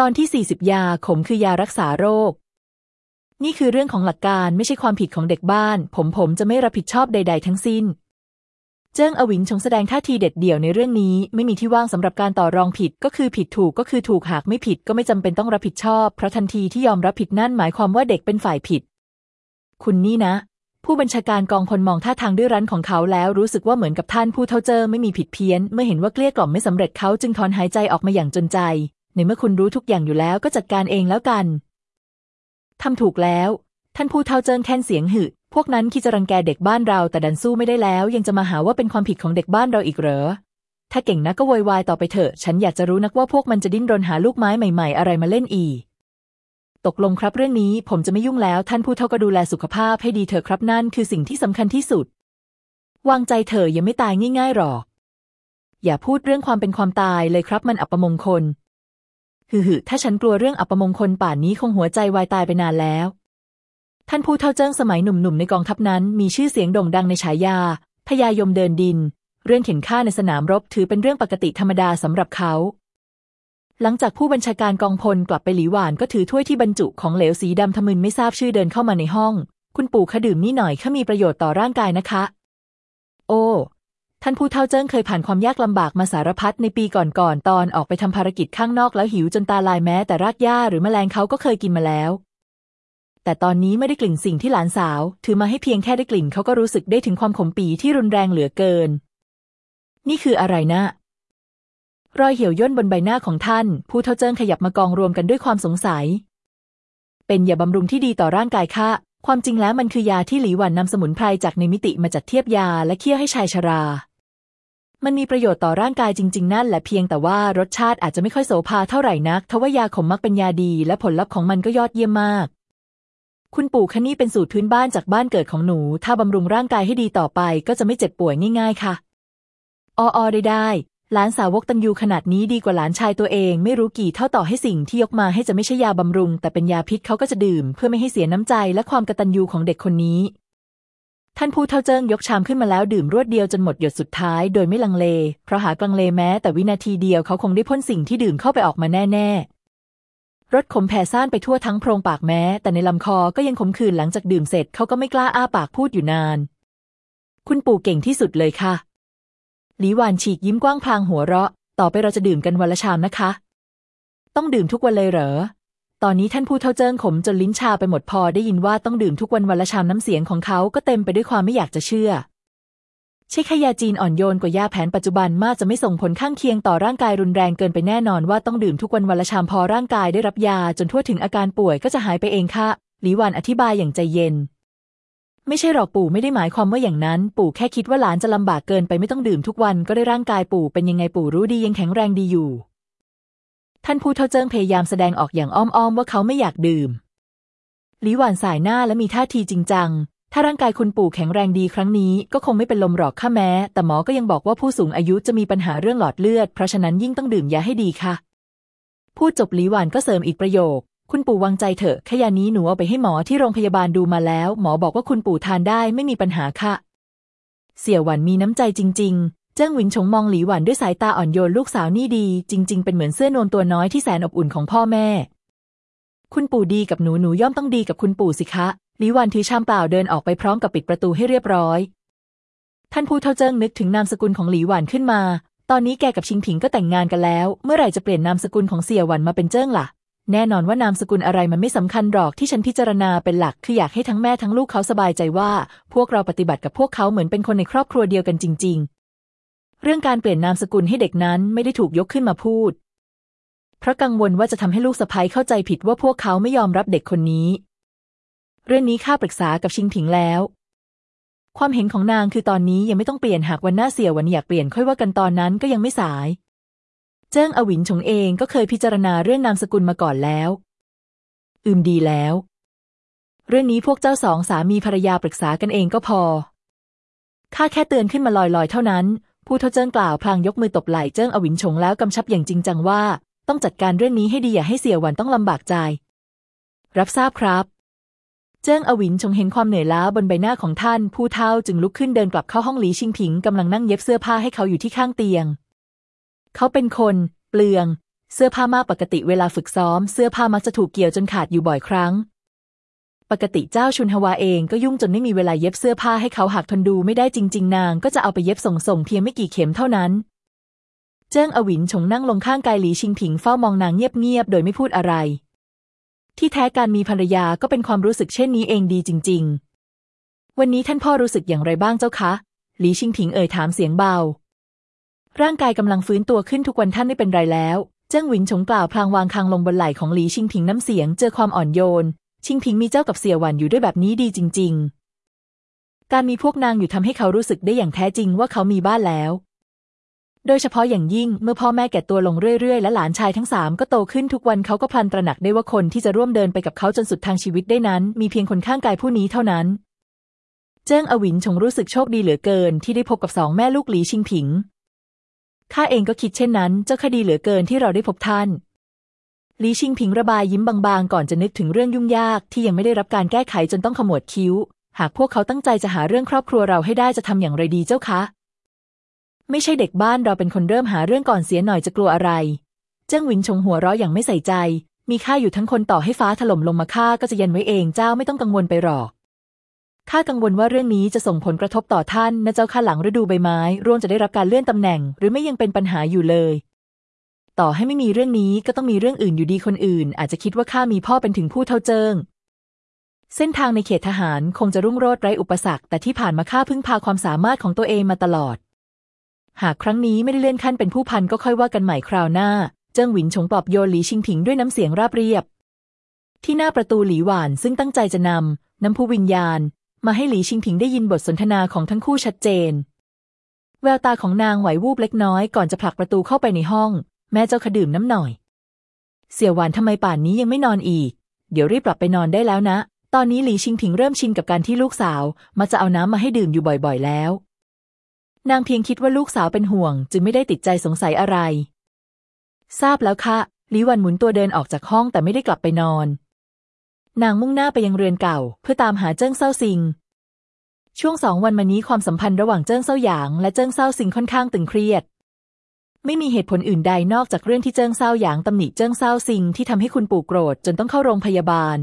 ตอนที่ 40 ยาขมคือยารักษาโรค นี่คือเรื่องของหลักการไม่ใช่ความผิดของเด็กบ้าน ผมผมจะไม่รับผิดชอบใด ๆ ทั้งสิ้น เจิ้งอวินชงแสดงท่าทีเด็ดเดี่ยวในเรื่องนี้ ไม่มีที่ว่างสำหรับการต่อรองผิดก็คือผิดถูกก็คือถูกหากไม่ผิดก็ไม่จำเป็นต้องรับผิดชอบ เพราะทันทีที่ยอมรับผิดนั่นหมายความว่าเด็กเป็นฝ่ายผิด คุณนี่นะ ผู้บัญชาการกองพลมองท่าทางด้วยรั้นของเขาแล้วรู้สึกว่าเหมือนกับท่านผู้เท่าเจอไม่มีผิดเพี้ยน เมื่อเห็นว่าเกลี้ยกล่อมไม่สำเร็จเขาจึงถอนหายใจออกมาอย่างจนใจ ในเมื่อคุณรู้ทุกอย่างอยู่แล้วก็จัดการเองแล้วกัน ทำถูกแล้ว ท่านผู้เท่าเจิ้งแค้นเสียงหึพวกนั้นคิดจะรังแกเด็กบ้านเราแต่ดันสู้ไม่ได้แล้ว ยังจะมาหาว่าเป็นความผิดของเด็กบ้านเราอีกเหรอ ถ้าเก่งนักก็โวยวายต่อไปเถอะ ฉันอยากจะรู้นักว่าพวกมันจะดิ้นรนหาลูกไม้ใหม่ๆ อะไรมาเล่นอีก ตกลงครับเรื่องนี้ผมจะไม่ยุ่งแล้ว ท่านผู้เท่าก็ดูแลสุขภาพให้ดีเถอะครับนั่นคือสิ่งที่สำคัญที่สุด วางใจเถอะยังไม่ตายง่ายๆหรอก อย่าพูดเรื่องความเป็นความตายเลยครับมันอัปมงคล ฮึฮึถ้าฉันกลัวเรื่องอัปมงคลป่านนี้คงหัวใจวายตายไปนานแล้ว ท่านผู้เท่าเจิ้งสมัยหนุ่มๆในกองทัพนั้น มีชื่อเสียงโด่งดังในฉายาพญายมเดินดิน เรื่องเข็นฆ่าในสนามรบถือเป็นเรื่องปกติธรรมดาสำหรับเขา หลังจากผู้บัญชาการกองพลกลับไปหลีหวานก็ถือถ้วยที่บรรจุของเหลวสีดำทะมึนไม่ทราบชื่อเดินเข้ามาในห้อง คุณปู่ขดื่มนี่หน่อยข้ามีประโยชน์ต่อร่างกายนะคะ โอ้ ท่านผู้เฒ่าเจิ้งเคยผ่านความยากลำบากมาสารพัดในปีก่อนๆตอนออกไปทำภารกิจข้างนอกแล้วหิวจนตาลายแม้แต่รากหญ้าหรือแมลงเขาก็เคยกินมาแล้ว แต่ตอนนี้ไม่ได้กลิ่นสิ่งที่หลานสาว ถือมาให้เพียงแค่ได้กลิ่นเขาก็รู้สึกได้ถึงความขมปีที่รุนแรงเหลือเกิน นี่คืออะไรนะรอยเหี่ยวย่นบนใบหน้าของท่าน ผู้เฒ่าเจิ้งขยับมากองรวมกันด้วยความสงสัย เป็นยาบำรุงที่ดีต่อร่างกายค่ะความจริงแล้วมันคือยาที่หลีหวันนำสมุนไพรจากในมิติมาจัดเทียบยาและเคี่ยวให้ชายชรา มันมีประโยชน์ต่อร่างกายจริง ๆ นั่นแหละเพียงแต่ว่ารสชาติอาจจะไม่ค่อยโสภาเท่าไหร่นักทว่ายาขมมักเป็นยาดีและผลลัพธ์ของมันก็ยอดเยี่ยมมาก คุณปู่คะนี่เป็นสูตรพื้นบ้านจากบ้านเกิดของหนู ถ้าบำรุงร่างกายให้ดีต่อไป ก็จะไม่เจ็บป่วยง่าย ๆ ค่ะ ออได้ได้หลานสาวกตันยูขนาดนี้ดีกว่าหลานชายตัวเองไม่รู้กี่เท่าต่อให้สิ่งที่ยกมาให้จะไม่ใช่ยาบำรุง แต่เป็นยาพิษเขาก็จะดื่ม เพื่อไม่ให้เสียน้ำใจและความกตัญญูของเด็กคนนี้ ท่านผู้เท่าเจิ้งยกชามขึ้นมาแล้วดื่มรวดเดียวจนหมดหยดสุดท้ายโดยไม่ลังเล เพราะหากลังเลแม้แต่วินาทีเดียวเขาคงได้พ่นสิ่งที่ดื่มเข้าไปออกมาแน่ ๆ รสขมแผ่ซ่านไปทั่วทั้งโพรงปากแม้ แต่ในลำคอก็ยังขมขื่นหลังจากดื่มเสร็จเขาก็ไม่กล้าอ้าปากพูดอยู่นาน คุณปู่เก่งที่สุดเลยค่ะ หลีหวานฉีกยิ้มกว้างพลางหัวเราะ ต่อไปเราจะดื่มกันวันละชามนะคะ ต้องดื่มทุกวันเลยเหรอ ตอนนี้ท่านผู้เท่าเจิ้งขมจนลิ้นชาไปหมดพอได้ยินว่าต้องดื่มทุกวันวันละชามน้ำเสียงของเขาก็เต็มไปด้วยความไม่อยากจะเชื่อใช่ขยาจีนอ่อนโยนกว่ายาแผนปัจจุบันมากจะไม่ส่งผลข้างเคียงต่อร่างกายรุนแรงเกินไปแน่นอนว่าต้องดื่มทุกวันวันละชามพอร่างกายได้รับยาจนทั่วถึงอาการป่วยก็จะหายไปเองค่ะหลีหวานอธิบายอย่างใจเย็น ไม่ใช่หรอกปู่ไม่ได้หมายความว่าอย่างนั้น ปู่แค่คิดว่าหลานจะลำบากเกินไปไม่ต้องดื่มทุกวันก็ได้ร่างกายปู่เป็นยังไงปู่รู้ดียังแข็งแรงดีอยู่ ท่านผู้เท่าเจิ้งพยายามแสดงออกอย่างอ้อมๆว่าเขาไม่อยากดื่ม หลีหวานสายหน้าและมีท่าทีจริงจัง ถ้าร่างกายคุณปู่แข็งแรงดีครั้งนี้ก็คงไม่เป็นลมหรอกข้าแม้ แต่หมอก็ยังบอกว่าผู้สูงอายุจะมีปัญหาเรื่องหลอดเลือด เพราะฉะนั้นยิ่งต้องดื่มยาให้ดีค่ะ พูดจบหลีหวานก็เสริมอีกประโยค คุณปู่วางใจเถอะแค่ยานี้หนูเอาไปให้หมอที่โรงพยาบาลดูมาแล้ว หมอบอกว่าคุณปู่ทานได้ไม่มีปัญหาค่ะ เสี่ยวหวันมีน้ำใจจริง ๆ เจิ้งหวินชงมองหลีหวันด้วยสายตาอ่อนโยนลูกสาวนี่ดี จริง ๆ เป็นเหมือนเสื้อนวลตัวน้อยที่แสนอบอุ่นของพ่อแม่ คุณปู่ดีกับหนูหนูย่อมต้องดีกับคุณปู่สิคะหลีหวันถือชามเปล่าเดินออกไปพร้อมกับปิดประตูให้เรียบร้อย ท่านผู้เท่าเจิ้งนึกถึงนามสกุลของหลีหวันขึ้นมา ตอนนี้แกกับชิงผิงก็แต่งงานกันแล้ว เมื่อไหร่จะเปลี่ยนนามสกุลของเสี่ยหวันมาเป็นเจิ้งล่ะ แน่นอนว่านามสกุลอะไรมันไม่สำคัญหรอกที่ฉันพิจารณาเป็นหลักคืออยากให้ทั้งแม่ทั้งลูกเขาสบายใจว่า พวกเราปฏิบัติกับพวกเขาเหมือนเป็นคนในครอบครัวเดียวกันจริง ๆ เรื่องการเปลี่ยนนามสกุลให้เด็กนั้นไม่ได้ถูกยกขึ้นมาพูด เพราะกังวลว่าจะทำให้ลูกสะใภ้เข้าใจผิดว่าพวกเขาไม่ยอมรับเด็กคนนี้ เรื่องนี้ข้าปรึกษากับชิงผิงแล้ว ความเห็นของนางคือตอนนี้ยังไม่ต้องเปลี่ยนหากวันหน้าเสียวันอยากเปลี่ยนค่อยว่ากันตอนนั้นก็ยังไม่สาย เจิ้งอวินชงเองก็เคยพิจารณาเรื่องนามสกุลมาก่อนแล้ว อืมดีแล้ว เรื่องนี้พวกเจ้าสองสามีภรรยาปรึกษากันเองก็พอข้าแค่เตือนขึ้นมาลอยๆ เท่านั้น ผู้เท่าเจิ้งกล่าวพลางยกมือตบไหล่เจิ้งอวินชงแล้วกำชับอย่างจริงจังว่า ต้องจัดการเรื่องนี้ให้ดีอย่าให้เสี่ยหวันต้องลำบากใจ รับทราบครับ เจิ้งอวินชงเห็นความเหนื่อยล้าบนใบหน้าของท่าน ผู้เท่าจึงลุกขึ้นเดินกลับเข้าห้องหลีชิงผิงกำลังนั่งเย็บเสื้อผ้าให้เขาอยู่ที่ข้างเตียง เขาเป็นคนเปลือง เสื้อผ้ามากปกติเวลาฝึกซ้อม เสื้อผ้ามักจะถูกเกี่ยวจนขาดอยู่บ่อยครั้ง ปกติเจ้าชุนฮวาเองก็ยุ่งจนไม่มีเวลาเย็บเสื้อผ้าให้เขาหากทนดูไม่ได้จริง ๆ นางก็จะเอาไปเย็บส่งส่งเพียงไม่กี่เข็มเท่านั้น เจิ้งอวินชงนั่งลงข้างกายหลีชิงผิงเฝ้ามองนางเงียบๆโดยไม่พูดอะไร ที่แท้การมีภรรยาก็เป็นความรู้สึกเช่นนี้เองดีจริง ๆ วันนี้ท่านพ่อรู้สึกอย่างไรบ้างเจ้าคะหลีชิงผิงเอ่ยถามเสียงเบา ร่างกายกำลังฟื้นตัวขึ้นทุกวันท่านไม่เป็นไรแล้ว เจิ้งหวินชงกล่าวพลางวางคางลงบนไหล่ของหลีชิงผิงน้ำเสียงเจอความอ่อนโยน ชิงผิงมีเจ้ากับเสี่ยหวันอยู่ด้วยแบบนี้ดีจริง ๆ การมีพวกนางอยู่ทำให้เขารู้สึกได้อย่างแท้จริงว่าเขามีบ้านแล้ว โดยเฉพาะอย่างยิ่งเมื่อพ่อแม่แก่ตัวลงเรื่อยๆ และหลานชายทั้งสามก็โตขึ้นทุกวันเขาก็พลันตระหนักได้ว่าคนที่จะร่วมเดินไปกับเขาจนสุดทางชีวิตได้นั้น มีเพียงคนข้างกายผู้นี้เท่านั้น เจิ้งอวินชงรู้สึกโชคดีเหลือเกิน ที่ได้พบกับสองแม่ลูกหลีชิงผิงข้าเองก็คิดเช่นนั้น เจ้าคดีเหลือเกินที่เราได้พบท่าน หลีชิงผิงระบายยิ้มบางๆ ก่อนจะนึกถึงเรื่องยุ่งยากที่ยังไม่ได้รับการแก้ไขจนต้องขมวดคิ้ว หากพวกเขาตั้งใจจะหาเรื่องครอบครัวเราให้ได้จะทำอย่างไรดีเจ้าคะ ไม่ใช่เด็กบ้านเราเป็นคนเริ่มหาเรื่องก่อนเสียหน่อยจะกลัวอะไร เจิ้งวินชงหัวเราะอย่างไม่ใส่ใจ มีข้าอยู่ทั้งคนต่อให้ฟ้าถล่มลงมาข้าก็จะยันไว้เองเจ้าไม่ต้องกังวลไปหรอกข้ากังวลว่าเรื่องนี้จะส่งผลกระทบต่อท่านนะเจ้าข้าหลังฤดูใบไม้ ร่วงจะได้รับการเลื่อนตำแหน่ง หรือไม่ยังเป็นปัญหาอยู่เลย ต่อให้ไม่มีเรื่องนี้ก็ต้องมีเรื่องอื่นอยู่ดีคนอื่น อาจจะคิดว่าข้ามีพ่อเป็นถึงผู้เท่าเจิงเส้นทางในเขตทหารคงจะรุ่งโรจน์ไร้อุปสรรค แต่ที่ผ่านมาข้าพึ่งพาความสามารถของตัวเองมาตลอด หากครั้งนี้ไม่ได้เลื่อนขั้นเป็นผู้พันก็ค่อยว่ากันใหม่คราวหน้า เจิ้งหวินชงปลอบโยนหลีชิงผิงด้วยน้ำเสียงราบเรียบ ที่หน้าประตูหลีหวานซึ่งตั้งใจจะนำน้ำผู้วิญญาณ มาให้หลีชิงผิงได้ยินบทสนทนาของทั้งคู่ชัดเจน แววตาของนางไหววูบเล็กน้อยก่อนจะผลักประตูเข้าไปในห้อง แม่เจ้าขดื่มน้ำหน่อย เสี่ยวหวานทำไมป่านนี้ยังไม่นอนอีก เดี๋ยวรีบกลับไปนอนได้แล้วนะ ตอนนี้หลีชิงผิงเริ่มชินกับการที่ลูกสาวมาจะเอาน้ำมาให้ดื่มอยู่บ่อย ๆ แล้ว นางเพียงคิดว่าลูกสาวเป็นห่วง จึงไม่ได้ติดใจสงสัยอะไร ทราบแล้วค่ะหลีวันหมุนตัวเดินออกจากห้องแต่ไม่ได้กลับไปนอน นางมุ่งหน้าไปยังเรือนเก่า เพื่อตามหาเจิ้งเซาซิง ช่วงสองวันมานี้ความสัมพันธ์ระหว่างเจิ้งเซาหยางและเจิ้งเซาซิงค่อนข้างตึงเครียด ไม่มีเหตุผลอื่นใดนอกจากเรื่องที่เจิ้งเศร้าหยางตำหนิเจิ้งเศร้าซิงที่ทำให้คุณปู่โกรธจนต้องเข้าโรงพยาบาล